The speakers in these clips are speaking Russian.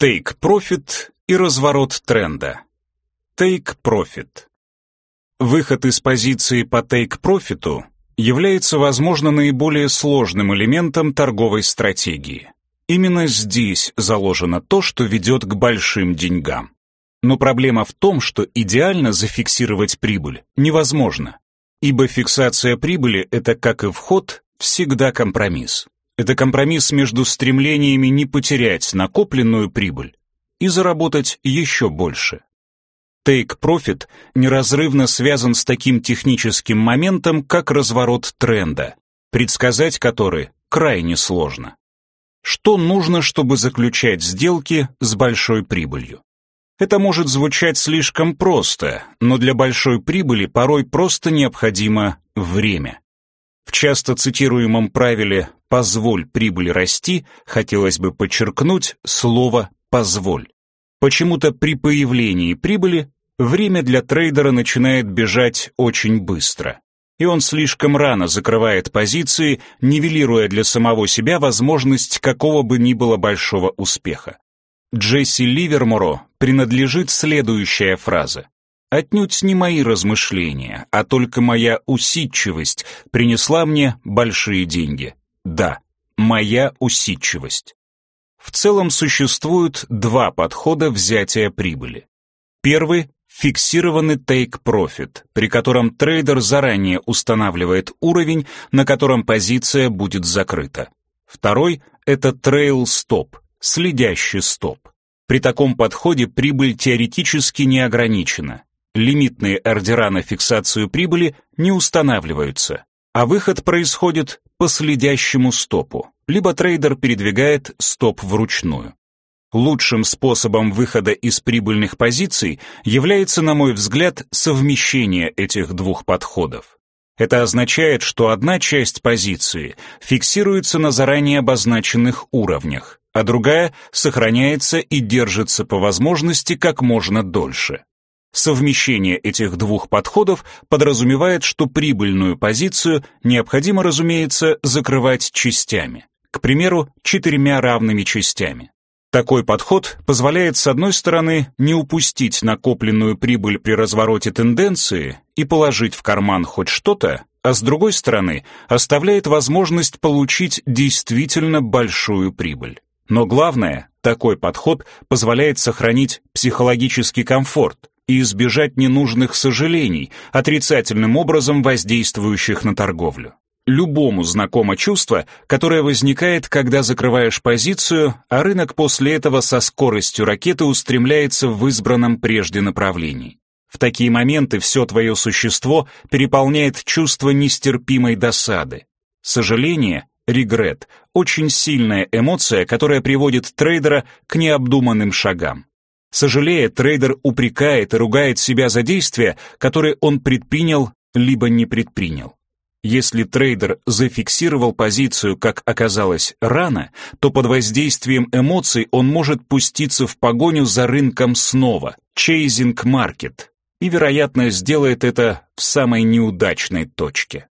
Take Profit и разворот тренда. Take Profit. Выход из позиции по Profit является, возможно, наиболее сложным элементом торговой стратегии. Именно здесь заложено то, что ведет к большим деньгам. Но проблема в том, что идеально зафиксировать прибыль невозможно, ибо фиксация прибыли — это, как и вход, всегда компромисс. Это компромисс между стремлениями не потерять накопленную прибыль и заработать еще больше. Take Profit неразрывно связан с таким техническим моментом, как разворот тренда, предсказать который крайне сложно. Что нужно, чтобы заключать сделки с большой прибылью? Это может звучать слишком просто, но для большой прибыли порой просто необходимо время. В часто цитируемом правиле «позволь прибыль расти» хотелось бы подчеркнуть слово «позволь». Почему-то при появлении прибыли время для трейдера начинает бежать очень быстро, и он слишком рано закрывает позиции, нивелируя для самого себя возможность какого бы ни было большого успеха. Джесси Ливерморо принадлежит следующая фраза. Отнюдь не мои размышления, а только моя усидчивость принесла мне большие деньги. Да, моя усидчивость. В целом существуют два подхода взятия прибыли. Первый — фиксированный take-profit, при котором трейдер заранее устанавливает уровень, на котором позиция будет закрыта. Второй — это trail-stop, следящий стоп. При таком подходе прибыль теоретически не ограничена, лимитные ордера на фиксацию прибыли не устанавливаются, а выход происходит по следящему стопу, либо трейдер передвигает стоп вручную. Лучшим способом выхода из прибыльных позиций является, на мой взгляд, совмещение этих двух подходов. Это означает, что одна часть позиции фиксируется на заранее обозначенных уровнях, а другая сохраняется и держится по возможности как можно дольше. Совмещение этих двух подходов подразумевает, что прибыльную позицию необходимо, разумеется, закрывать частями, к примеру, четырьмя равными частями. Такой подход позволяет, с одной стороны, не упустить накопленную прибыль при развороте тенденции и положить в карман хоть что-то, а с другой стороны, оставляет возможность получить действительно большую прибыль. Но главное, такой подход позволяет сохранить психологический комфорт, и избежать ненужных сожалений, отрицательным образом воздействующих на торговлю. Любому знакомо чувство, которое возникает, когда закрываешь позицию, а рынок после этого со скоростью ракеты устремляется в избранном прежде направлении. В такие моменты все твое существо переполняет чувство нестерпимой досады. Сожаление, регрет – очень сильная эмоция, которая приводит трейдера к необдуманным шагам. Сожалея, трейдер упрекает и ругает себя за действия, которые он предпринял либо не предпринял. Если трейдер зафиксировал позицию, как оказалось, рано, то под воздействием эмоций он может пуститься в погоню за рынком снова, chasing market, и, вероятно, сделает это в самой неудачной точке.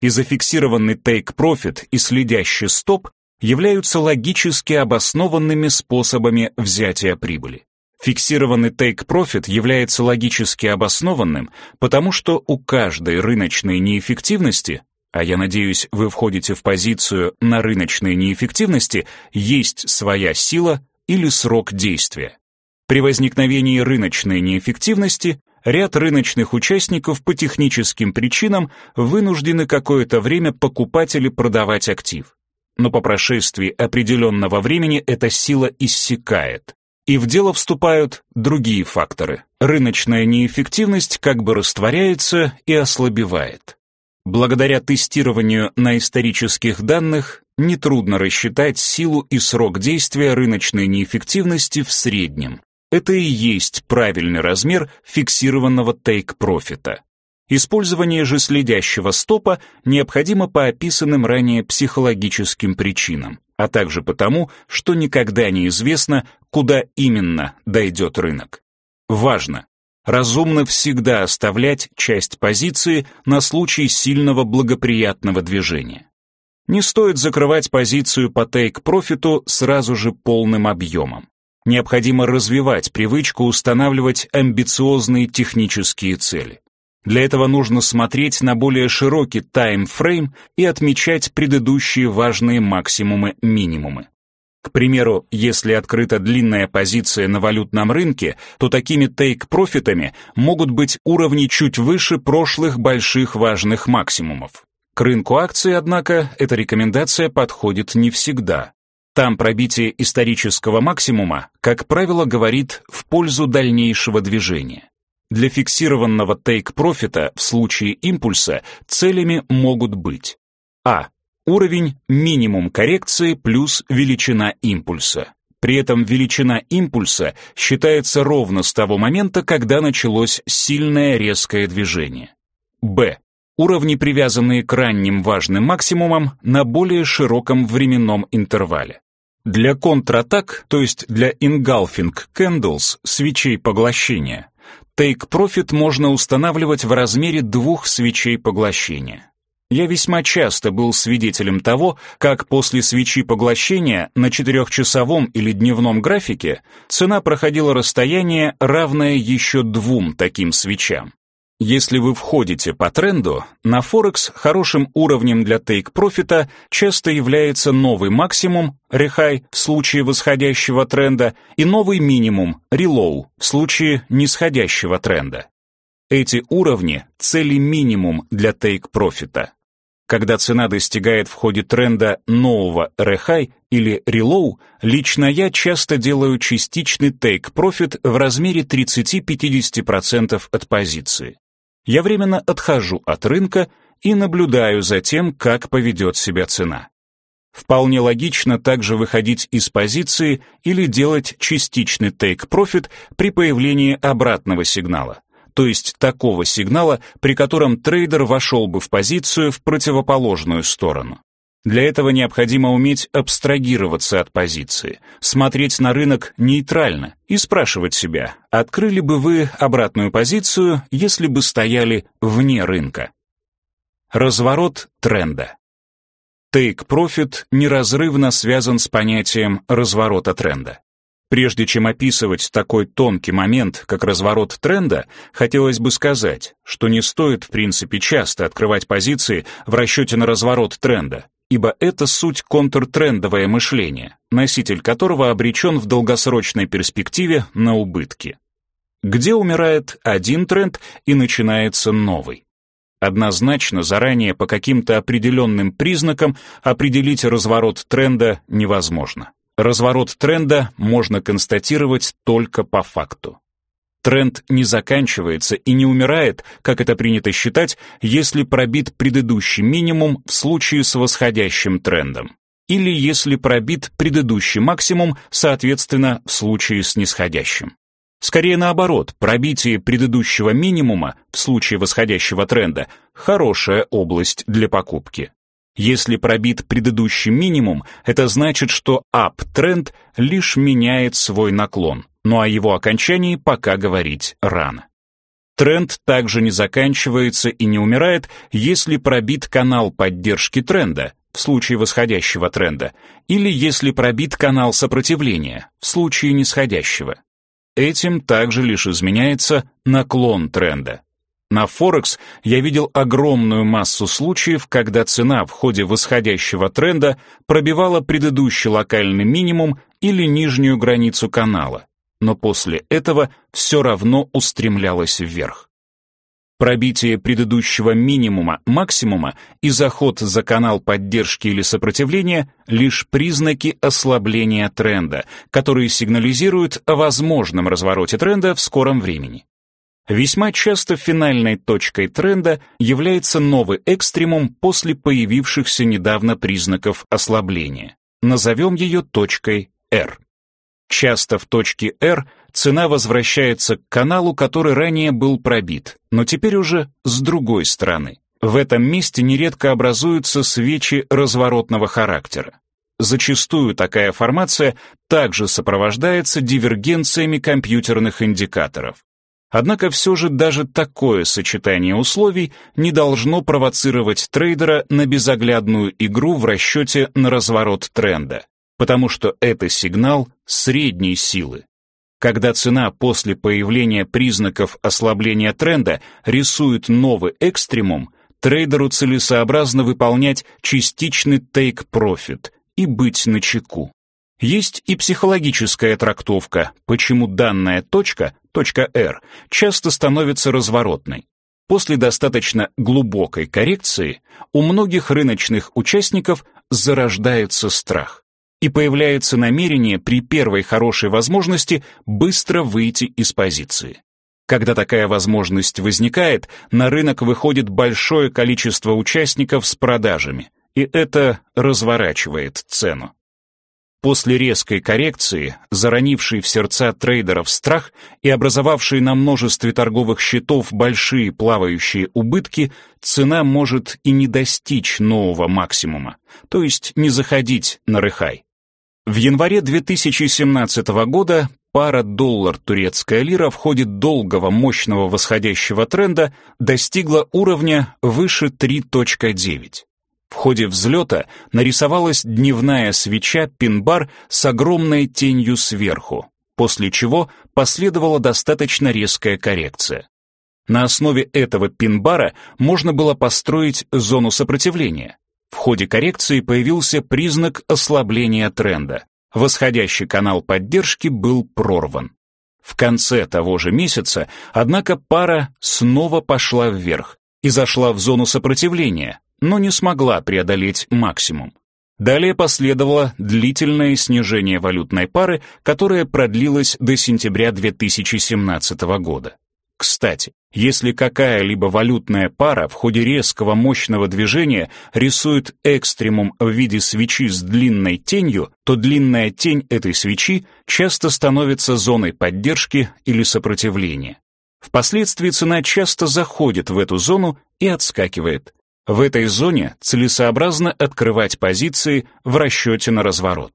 И зафиксированный take-profit и следящий стоп являются логически обоснованными способами взятия прибыли. Фиксированный take-profit является логически обоснованным, потому что у каждой рыночной неэффективности, а я надеюсь, вы входите в позицию на рыночной неэффективности, есть своя сила или срок действия. При возникновении рыночной неэффективности ряд рыночных участников по техническим причинам вынуждены какое-то время покупать или продавать актив. Но по прошествии определенного времени эта сила иссякает, и в дело вступают другие факторы. Рыночная неэффективность как бы растворяется и ослабевает. Благодаря тестированию на исторических данных нетрудно рассчитать силу и срок действия рыночной неэффективности в среднем. Это и есть правильный размер фиксированного тейк-профита. Использование же следящего стопа необходимо по описанным ранее психологическим причинам а также потому, что никогда не известно, куда именно дойдет рынок. Важно! Разумно всегда оставлять часть позиции на случай сильного благоприятного движения. Не стоит закрывать позицию по тейк-профиту сразу же полным объемом. необходимо развивать привычку устанавливать амбициозные технические цели. Для этого нужно смотреть на более широкий таймфрейм и отмечать предыдущие важные максимумы-минимумы. К примеру, если открыта длинная позиция на валютном рынке, то такими тейк-профитами могут быть уровни чуть выше прошлых больших важных максимумов. К рынку акций, однако, эта рекомендация подходит не всегда. Там пробитие исторического максимума, как правило, говорит в пользу дальнейшего движения. Для фиксированного тейк-профита в случае импульса целями могут быть А. Уровень минимум коррекции плюс величина импульса. При этом величина импульса считается ровно с того момента, когда началось сильное резкое движение. Б. Уровни, привязанные к ранним важным максимумам на более широком временном интервале. Для контратак, то есть для engulfing candles, свечей поглощения, Profit можно устанавливать в размере двух свечей поглощения. Я весьма часто был свидетелем того, как после свечи поглощения на четырехчасовом или дневном графике цена проходила расстояние, равное еще двум таким свечам. Если вы входите по тренду, на Форекс хорошим уровнем для тейк-профита часто является новый максимум, рехай в случае восходящего тренда, и новый минимум, релоу, в случае нисходящего тренда. Эти уровни — цели минимум для тейк-профита. Когда цена достигает в ходе тренда нового рехай или релоу, лично я часто делаю частичный take-profit в размере 30-50% от позиции я временно отхожу от рынка и наблюдаю за тем, как поведет себя цена. Вполне логично также выходить из позиции или делать частичный take-profit при появлении обратного сигнала, то есть такого сигнала, при котором трейдер вошел бы в позицию в противоположную сторону. Для этого необходимо уметь абстрагироваться от позиции, смотреть на рынок нейтрально и спрашивать себя, открыли бы вы обратную позицию, если бы стояли вне рынка. Разворот тренда. Take-profit неразрывно связан с понятием разворота тренда. Прежде чем описывать такой тонкий момент, как разворот тренда, хотелось бы сказать, что не стоит в принципе часто открывать позиции в расчете на разворот тренда, ибо это суть контртрендовое мышление, носитель которого обречен в долгосрочной перспективе на убытки. Где умирает один тренд и начинается новый. Однозначно заранее по каким-то определенным признакам определить разворот тренда невозможно. Разворот тренда можно констатировать только по факту. Тренд не заканчивается и не умирает, как это принято считать, если пробит предыдущий минимум в случае с восходящим трендом. Или если пробит предыдущий максимум, соответственно, в случае с нисходящим. Скорее наоборот, пробитие предыдущего минимума в случае восходящего тренда – хорошая область для покупки. Если пробит предыдущий минимум, это значит, что ап-тренд лишь меняет свой наклон но о его окончании пока говорить рано. Тренд также не заканчивается и не умирает, если пробит канал поддержки тренда, в случае восходящего тренда, или если пробит канал сопротивления, в случае нисходящего. Этим также лишь изменяется наклон тренда. На Форекс я видел огромную массу случаев, когда цена в ходе восходящего тренда пробивала предыдущий локальный минимум или нижнюю границу канала, но после этого все равно устремлялась вверх. Пробитие предыдущего минимума, максимума и заход за канал поддержки или сопротивления — лишь признаки ослабления тренда, которые сигнализируют о возможном развороте тренда в скором времени. Весьма часто финальной точкой тренда является новый экстремум после появившихся недавно признаков ослабления. Назовем ее точкой R. Часто в точке R цена возвращается к каналу, который ранее был пробит, но теперь уже с другой стороны. В этом месте нередко образуются свечи разворотного характера. Зачастую такая формация также сопровождается дивергенциями компьютерных индикаторов. Однако все же даже такое сочетание условий не должно провоцировать трейдера на безоглядную игру в расчете на разворот тренда потому что это сигнал средней силы. Когда цена после появления признаков ослабления тренда рисует новый экстремум, трейдеру целесообразно выполнять частичный take-profit и быть начеку. Есть и психологическая трактовка, почему данная точка, точка R, часто становится разворотной. После достаточно глубокой коррекции у многих рыночных участников зарождается страх и появляется намерение при первой хорошей возможности быстро выйти из позиции. Когда такая возможность возникает, на рынок выходит большое количество участников с продажами, и это разворачивает цену. После резкой коррекции, заронившей в сердца трейдеров страх и образовавшей на множестве торговых счетов большие плавающие убытки, цена может и не достичь нового максимума, то есть не заходить на рыхай. В январе 2017 года пара доллар-турецкая лира в ходе долгого мощного восходящего тренда достигла уровня выше 3.9. В ходе взлета нарисовалась дневная свеча пин-бар с огромной тенью сверху, после чего последовала достаточно резкая коррекция. На основе этого пин-бара можно было построить зону сопротивления. В ходе коррекции появился признак ослабления тренда. Восходящий канал поддержки был прорван. В конце того же месяца, однако, пара снова пошла вверх и зашла в зону сопротивления, но не смогла преодолеть максимум. Далее последовало длительное снижение валютной пары, которое продлилось до сентября 2017 года. Кстати, если какая-либо валютная пара в ходе резкого мощного движения рисует экстремум в виде свечи с длинной тенью, то длинная тень этой свечи часто становится зоной поддержки или сопротивления. Впоследствии цена часто заходит в эту зону и отскакивает. В этой зоне целесообразно открывать позиции в расчете на разворот.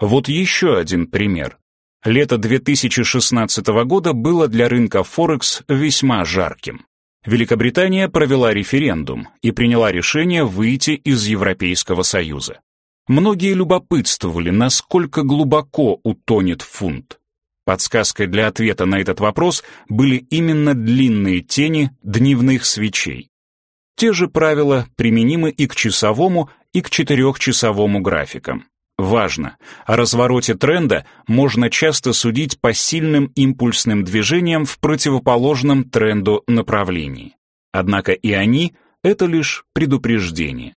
Вот еще один пример. Лето 2016 года было для рынка Форекс весьма жарким. Великобритания провела референдум и приняла решение выйти из Европейского Союза. Многие любопытствовали, насколько глубоко утонет фунт. Подсказкой для ответа на этот вопрос были именно длинные тени дневных свечей. Те же правила применимы и к часовому, и к четырехчасовому графикам. Важно, о развороте тренда можно часто судить по сильным импульсным движениям в противоположном тренду направлении. Однако и они — это лишь предупреждение.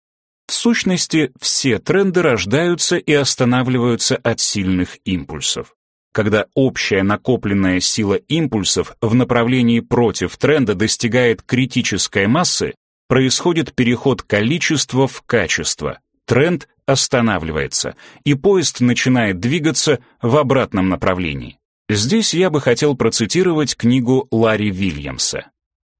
В сущности, все тренды рождаются и останавливаются от сильных импульсов. Когда общая накопленная сила импульсов в направлении против тренда достигает критической массы, происходит переход количества в качество. Тренд останавливается, и поезд начинает двигаться в обратном направлении. Здесь я бы хотел процитировать книгу Ларри Вильямса.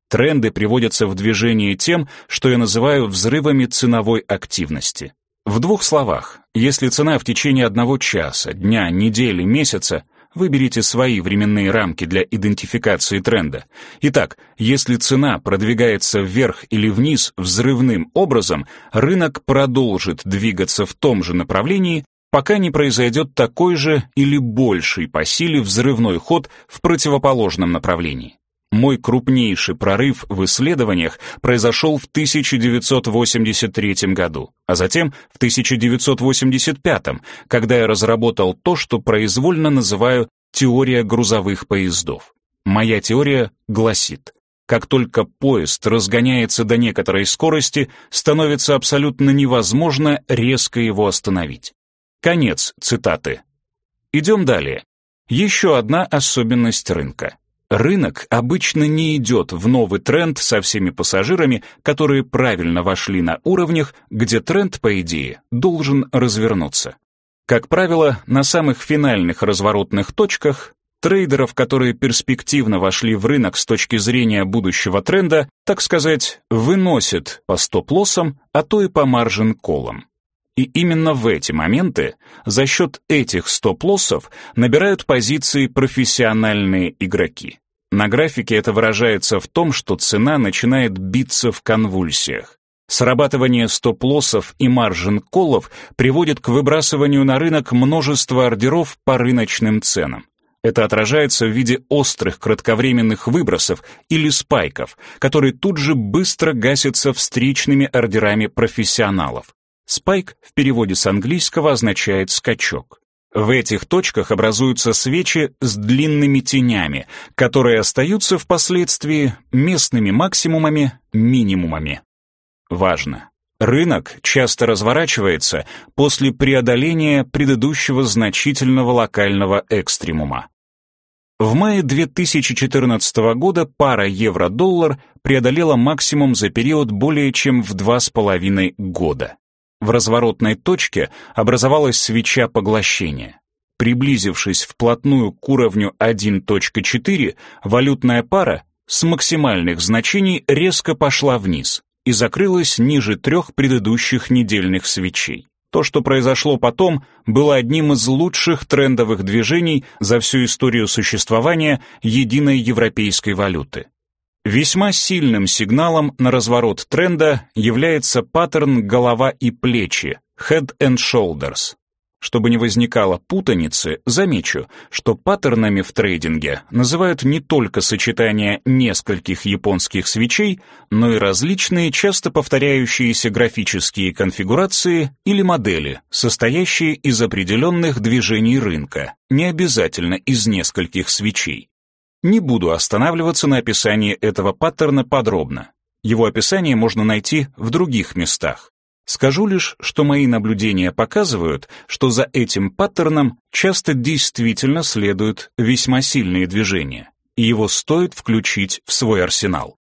Тренды приводятся в движение тем, что я называю взрывами ценовой активности. В двух словах, если цена в течение одного часа, дня, недели, месяца Выберите свои временные рамки для идентификации тренда. Итак, если цена продвигается вверх или вниз взрывным образом, рынок продолжит двигаться в том же направлении, пока не произойдет такой же или больший по силе взрывной ход в противоположном направлении. Мой крупнейший прорыв в исследованиях произошел в 1983 году, а затем в 1985, когда я разработал то, что произвольно называю теория грузовых поездов. Моя теория гласит, как только поезд разгоняется до некоторой скорости, становится абсолютно невозможно резко его остановить. Конец цитаты. Идем далее. Еще одна особенность рынка. Рынок обычно не идет в новый тренд со всеми пассажирами, которые правильно вошли на уровнях, где тренд, по идее, должен развернуться. Как правило, на самых финальных разворотных точках трейдеров, которые перспективно вошли в рынок с точки зрения будущего тренда, так сказать, выносят по стоп-лоссам, а то и по маржин-коллам. И именно в эти моменты за счет этих стоп-лоссов набирают позиции профессиональные игроки. На графике это выражается в том, что цена начинает биться в конвульсиях. Срабатывание стоп-лоссов и маржин-коллов приводит к выбрасыванию на рынок множества ордеров по рыночным ценам. Это отражается в виде острых кратковременных выбросов или спайков, которые тут же быстро гасятся встречными ордерами профессионалов. Спайк в переводе с английского означает «скачок». В этих точках образуются свечи с длинными тенями, которые остаются впоследствии местными максимумами, минимумами. Важно. Рынок часто разворачивается после преодоления предыдущего значительного локального экстремума. В мае 2014 года пара евро-доллар преодолела максимум за период более чем в два с половиной года. В разворотной точке образовалась свеча поглощения. Приблизившись вплотную к уровню 1.4, валютная пара с максимальных значений резко пошла вниз и закрылась ниже трех предыдущих недельных свечей. То, что произошло потом, было одним из лучших трендовых движений за всю историю существования единой европейской валюты. Весьма сильным сигналом на разворот тренда является паттерн голова и плечи, head and shoulders. Чтобы не возникало путаницы, замечу, что паттернами в трейдинге называют не только сочетание нескольких японских свечей, но и различные часто повторяющиеся графические конфигурации или модели, состоящие из определенных движений рынка, не обязательно из нескольких свечей. Не буду останавливаться на описании этого паттерна подробно. Его описание можно найти в других местах. Скажу лишь, что мои наблюдения показывают, что за этим паттерном часто действительно следуют весьма сильные движения, и его стоит включить в свой арсенал.